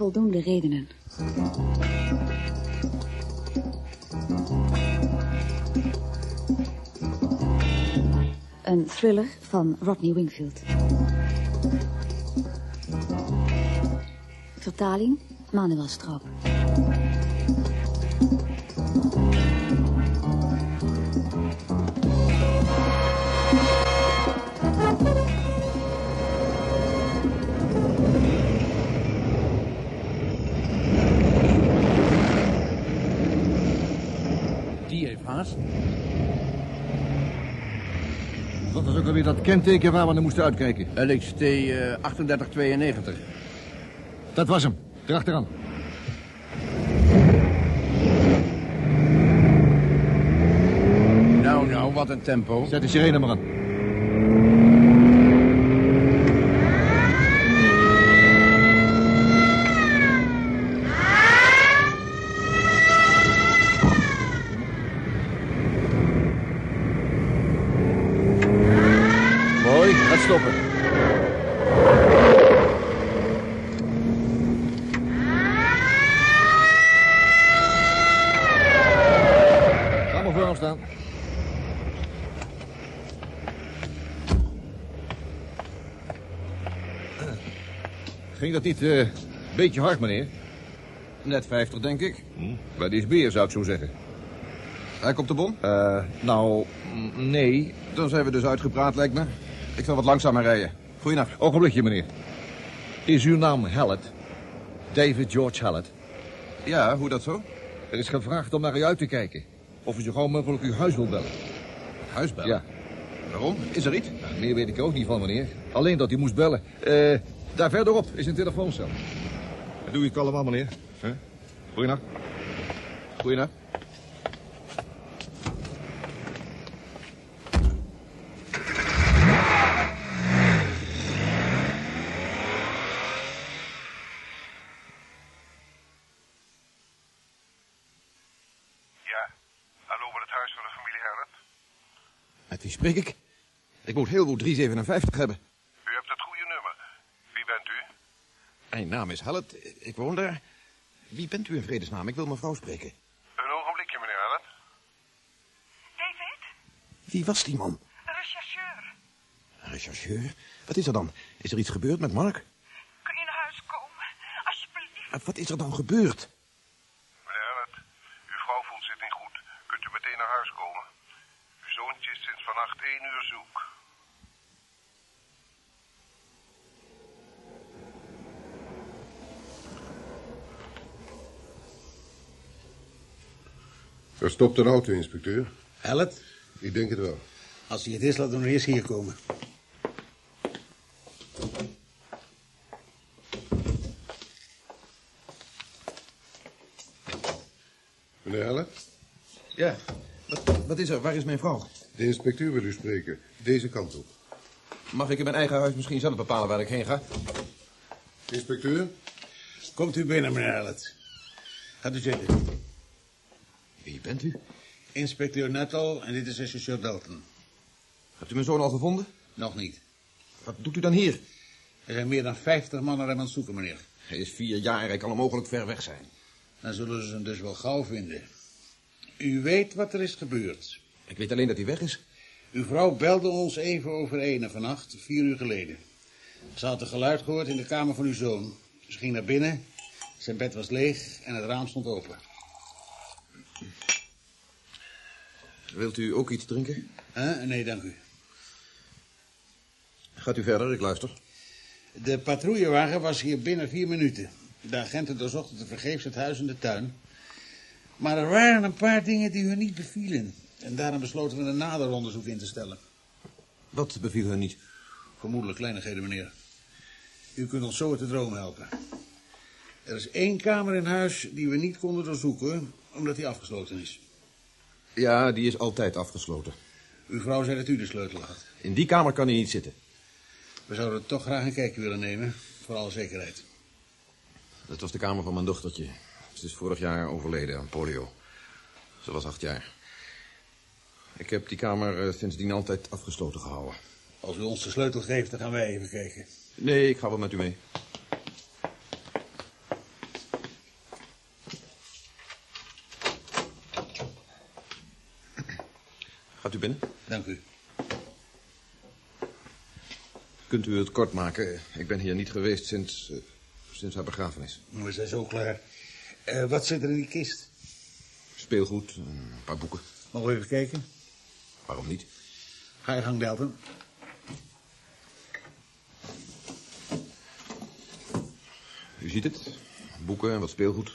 voldoende redenen. Een thriller van Rodney Wingfield. Vertaling Manuel Straub. Wat was ook alweer dat kenteken waar we naar moesten uitkijken? LXT eh 3892. Dat was hem. Erachteraan. Nou, nou, wat een tempo. Zet de sirene maar aan. Mooi, gaat stoppen. Ga maar voor hem staan. Ging dat niet een beetje hard, meneer? Net 50, denk ik. Bij die is beer, zou ik zo zeggen. Hij komt de bom? Eh, nou, nee. Dan zijn we dus uitgepraat, lijkt me. Ik zal wat langzamer rijden. Goeienacht. Ogenblikje, meneer. Is uw naam Hallett? David George Hallett? Ja, hoe dat zo? Er is gevraagd om naar u uit te kijken. Of u zo gauw mogelijk uw huis wil bellen. Huisbellen? Ja. Waarom? Is er iets? Nou, meer weet ik ook niet van, meneer. Alleen dat u moest bellen. Eh, daar verderop is een telefooncel. Doe je het allemaal, meneer. Huh? Goeienacht. Goeienacht. Ja, hallo met het huis van de familie Hellert. Met wie spreek ik? Ik moet heel goed 357 hebben. U hebt het goede nummer. Wie bent u? Mijn naam is Hallett. Ik woon daar. Wie bent u in vredesnaam? Ik wil mevrouw spreken. Een ogenblikje, meneer Hellert. David, Wie was die man? een rechercheur. Een rechercheur? Wat is er dan? Is er iets gebeurd met Mark? Kun je naar huis komen? Alsjeblieft. Wat is er dan gebeurd? Meneer Hellert, uw vrouw voelt zich niet goed. Kunt u meteen naar huis komen? Uw zoontje is sinds vannacht één uur zoek. Er stopt een auto, inspecteur. Hellet, Ik denk het wel. als hij het is, laat hem eerst hier komen. Meneer Helle, Ja. Wat, wat is er? Waar is mijn vrouw? De inspecteur wil u spreken. Deze kant op. Mag ik in mijn eigen huis misschien zelf bepalen waar ik heen ga? Inspecteur? Komt u binnen, meneer Hellet. Gaat u zitten. Wie bent u? Inspecteur Nuttall en dit is rechercheur Dalton. Hebt u mijn zoon al gevonden? Nog niet. Wat doet u dan hier? Er zijn meer dan 50 mannen hem aan het zoeken, meneer. Hij is vier jaar, hij kan onmogelijk ver weg zijn. Dan zullen ze hem dus wel gauw vinden. U weet wat er is gebeurd. Ik weet alleen dat hij weg is. Uw vrouw belde ons even over ene vannacht, vier uur geleden. Ze had een geluid gehoord in de kamer van uw zoon. Ze ging naar binnen, zijn bed was leeg en het raam stond open. Wilt u ook iets drinken? Huh? Nee, dank u. Gaat u verder, ik luister. De patrouillewagen was hier binnen vier minuten. De agenten doorzochten tevergeefs het huis en de tuin. Maar er waren een paar dingen die hun niet bevielen. En daarom besloten we een nader onderzoek in te stellen. Wat beviel u niet? Vermoedelijk kleinigheden, meneer. U kunt ons zo uit de droom helpen. Er is één kamer in huis die we niet konden doorzoeken, omdat die afgesloten is. Ja, die is altijd afgesloten. Uw vrouw zei dat u de sleutel had. In die kamer kan hij niet zitten. We zouden toch graag een kijkje willen nemen, voor alle zekerheid. Dat was de kamer van mijn dochtertje. Ze is vorig jaar overleden aan polio. Ze was acht jaar. Ik heb die kamer eh, sindsdien altijd afgesloten gehouden. Als u ons de sleutel geeft, dan gaan wij even kijken. Nee, ik ga wel met u mee. Gaat u binnen? Dank u. Kunt u het kort maken? Ik ben hier niet geweest sinds, eh, sinds haar begrafenis. We zijn zo klaar. Eh, wat zit er in die kist? Speelgoed, een paar boeken. Mogen we even kijken? Waarom niet? Ga je gang, Delton. U ziet het. Boeken en wat speelgoed.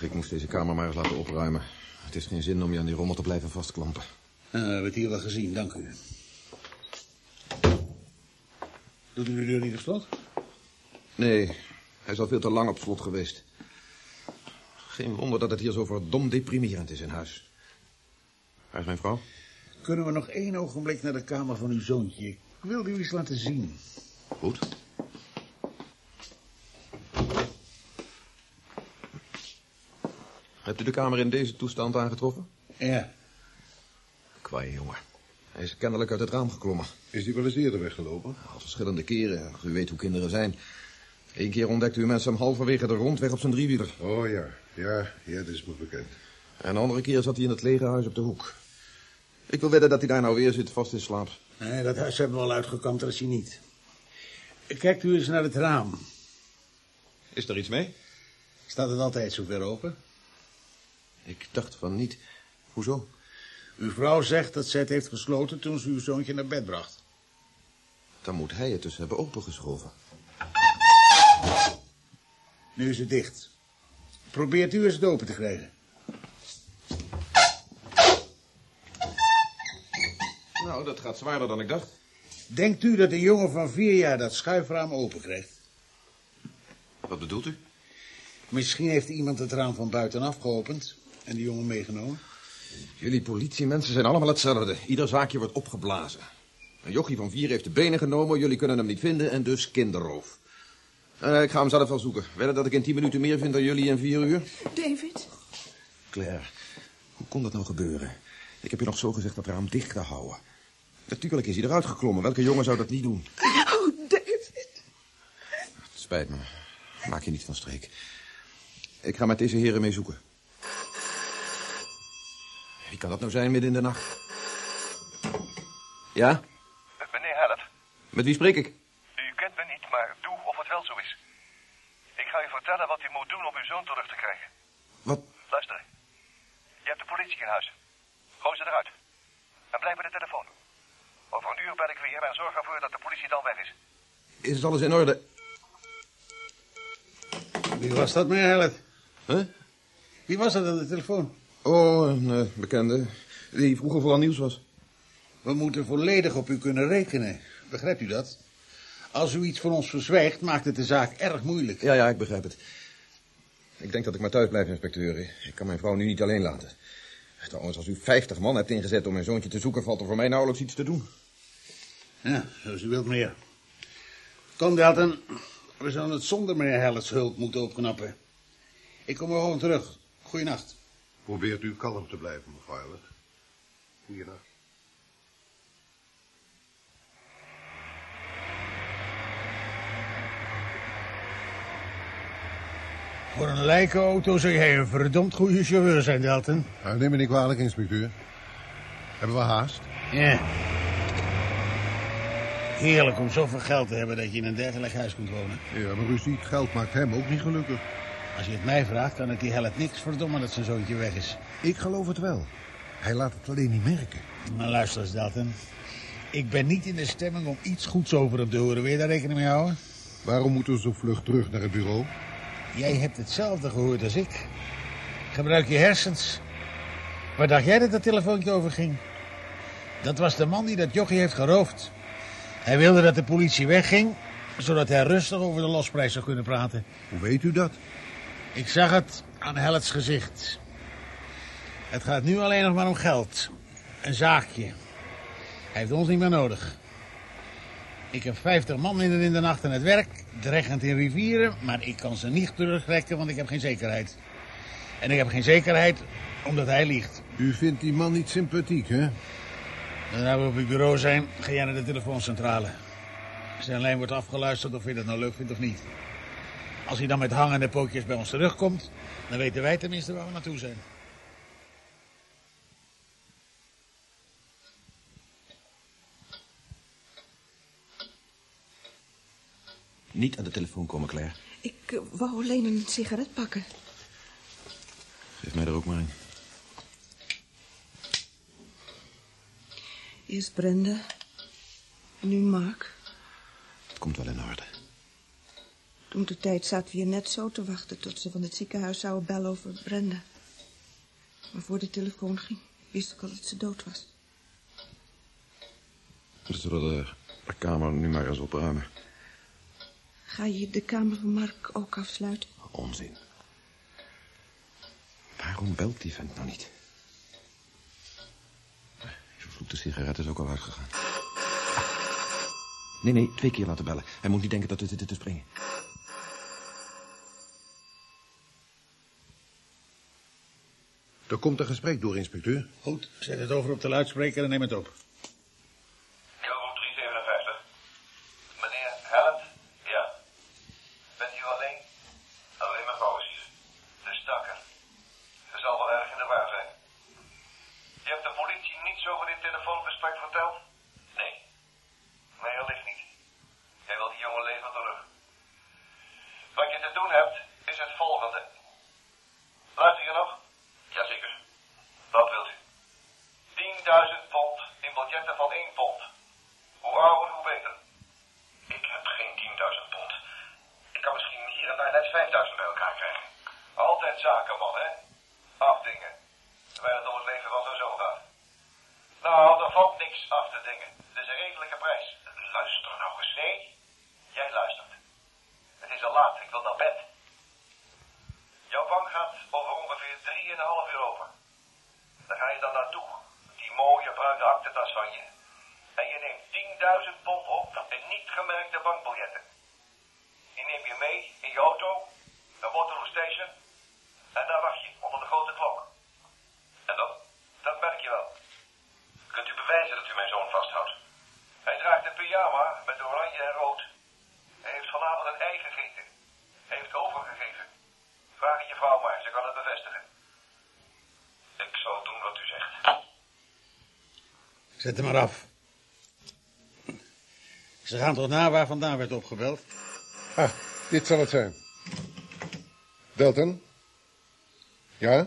Ik moest deze kamer maar eens laten opruimen. Het is geen zin om je aan die rommel te blijven vastklampen. Nou, we hebben het hier wel gezien, dank u. Doet u de deur niet op slot? Nee, hij is al veel te lang op slot geweest. Geen wonder dat het hier zo verdomd deprimerend is in huis. Waar is mijn vrouw? Kunnen we nog één ogenblik naar de kamer van uw zoontje? Ik wilde u iets laten zien. Goed. Hebt u de kamer in deze toestand aangetroffen? Ja. Kwaai jongen. Hij is kennelijk uit het raam geklommen. Is die wel eens eerder weggelopen? Al verschillende keren. U weet hoe kinderen zijn. Eén keer ontdekte u mensen hem halverwege de rondweg op zijn driewieler. Oh ja, ja, ja, dat is me bekend. En een andere keer zat hij in het lege huis op de hoek. Ik wil wedden dat hij daar nou weer zit, vast in slaap. Nee, dat huis hebben we al uitgekampt, dat is hij niet. Kijkt u eens naar het raam. Is er iets mee? Staat het altijd zo ver open? Ik dacht van niet. Hoezo? Uw vrouw zegt dat zij het heeft gesloten toen ze uw zoontje naar bed bracht. Dan moet hij het dus hebben opengeschoven. Nu is het dicht. Probeert u eens het open te krijgen. Nou, dat gaat zwaarder dan ik dacht. Denkt u dat een jongen van vier jaar dat schuifraam open krijgt? Wat bedoelt u? Misschien heeft iemand het raam van buitenaf geopend en die jongen meegenomen. Jullie politiemensen zijn allemaal hetzelfde. Ieder zaakje wordt opgeblazen. Een jochie van vier heeft de benen genomen, jullie kunnen hem niet vinden en dus kinderroof. Eh, ik ga hem zelf wel zoeken. Wedden dat ik in tien minuten meer vind dan jullie in vier uur? David? Claire, hoe kon dat nou gebeuren? Ik heb je nog zo gezegd dat raam dicht te houden. Natuurlijk is hij eruit geklommen. Welke jongen zou dat niet doen? Oh, David. Het spijt me. Maak je niet van streek. Ik ga met deze heren mee zoeken. Wie kan dat nou zijn midden in de nacht? Ja? Meneer Hellet, Met wie spreek ik? u kent me niet, maar doe of het wel zo is. Ik ga u vertellen wat u moet doen om uw zoon terug te krijgen. Wat? Luister. Je hebt de politie in huis. Gooi ze eruit. En blijf bij de telefoon. Over een uur bel ik weer en zorg ervoor dat de politie dan weg is. Is alles in orde? Wie was dat, meneer Hellet? Huh? Wie was dat aan de telefoon? Oh, een eh, bekende. Die vroeger vooral nieuws was. We moeten volledig op u kunnen rekenen. Begrijpt u dat? Als u iets van ons verzwijgt, maakt het de zaak erg moeilijk. Ja, ja, ik begrijp het. Ik denk dat ik maar thuis blijf, inspecteur. Ik kan mijn vrouw nu niet alleen laten. Trouwens, als u 50 man hebt ingezet om mijn zoontje te zoeken... valt er voor mij nauwelijks iets te doen. Ja, zoals u wilt, meneer. Kom, Delton. We zullen het zonder meneer Hellets hulp moeten opknappen. Ik kom er gewoon terug. Goeienacht. Probeert u kalm te blijven, mevrouw Ellis. Goeienacht. Voor een lijkenauto zou jij een verdomd goede chauffeur zijn, Delton. Nou, neem me niet kwalijk, inspecteur. Hebben we haast? Ja. Heerlijk om zoveel geld te hebben dat je in een dergelijk huis kunt wonen. Ja, maar u ziet, geld maakt hem ook niet gelukkig. Als je het mij vraagt, kan het die Hellet niks verdommen dat zijn zoontje weg is. Ik geloof het wel. Hij laat het alleen niet merken. Maar luister eens, Delton. Ik ben niet in de stemming om iets goeds over hem te horen. Wil je daar rekening mee houden? Waarom moeten we zo vlug terug naar het bureau? Jij hebt hetzelfde gehoord als ik. Gebruik je hersens. Waar dacht jij dat dat telefoontje over ging? Dat was de man die dat jochie heeft geroofd. Hij wilde dat de politie wegging, zodat hij rustig over de losprijs zou kunnen praten. Hoe weet u dat? Ik zag het aan Hellets gezicht. Het gaat nu alleen nog maar om geld. Een zaakje. Hij heeft ons niet meer nodig. Ik heb 50 man in de nacht aan het werk, dreigend in rivieren, maar ik kan ze niet terugtrekken, want ik heb geen zekerheid. En ik heb geen zekerheid omdat hij liegt. U vindt die man niet sympathiek, hè? Zodra we op het bureau zijn, ga jij naar de telefooncentrale. Zijn lijn wordt afgeluisterd of je dat nou leuk vindt of niet. Als hij dan met hangende pootjes bij ons terugkomt, dan weten wij tenminste waar we naartoe zijn. Niet aan de telefoon komen, Claire. Ik eh, wou alleen een sigaret pakken. Geef mij er ook maar een. Eerst Brenda. Nu Mark. Het komt wel in orde. Toen de tijd zaten we hier net zo te wachten... tot ze van het ziekenhuis zouden bellen over Brenda. Maar voor de telefoon ging, wist ik al dat ze dood was. We zullen de, de kamer nu maar eens opruimen. Ga je de kamer van Mark ook afsluiten? Onzin. Waarom belt die vent nou niet? Die vervloekte sigaret is ook al uitgegaan. Nee, nee, twee keer laten bellen. Hij moet niet denken dat we zitten te springen. Er komt een gesprek door, inspecteur. Goed, zet het over op de luidspreker en neem het op. Kilo 357. Meneer Hellet? Ja. Bent u alleen? Alleen mijn vrouw is hier. De stakker. Ze zal wel erg in de war zijn. Je hebt de politie niets over dit telefoongesprek verteld? Nee. Nee, allicht niet. Jij wil die jongen leven terug. Wat je te doen hebt, is het volgende. Luister je nog? Jazeker. Wat wilt u? 10.000 pond in biljetten van 1 pond. Hoe ouder, hoe beter. Ik heb geen 10.000 pond. Ik kan misschien hier en daar net 5.000 bij elkaar krijgen. Altijd zaken, man, hè? Afdingen. Terwijl het om het leven van zo'n zo gaat. Nou, er valt niks af te dingen. Het is een redelijke prijs. Luister nou eens. Nee, jij luistert. Het is al laat, ik wil naar bed. Jouw bank gaat over ongeveer 3,5 uur open. Daar ga je dan naartoe. Die mooie van je. En je neemt 10.000 pond op in niet gemerkte bankbiljetten. Die neem je mee in je auto, naar Waterloo Station. En daar wacht je onder de grote klok. En dan? Dat merk je wel. Kunt u bewijzen dat u mijn zoon vasthoudt? Hij draagt een pyjama met oranje en rood. Hij heeft vanavond een ei gegeten. Hij heeft overgegeven. Vraag het je vrouw maar, ze kan het bevestigen. Ik zal doen wat u zegt. Zet hem maar af. Ze gaan toch na waar vandaan werd opgebeld? Ah, dit zal het zijn. Belton? Ja?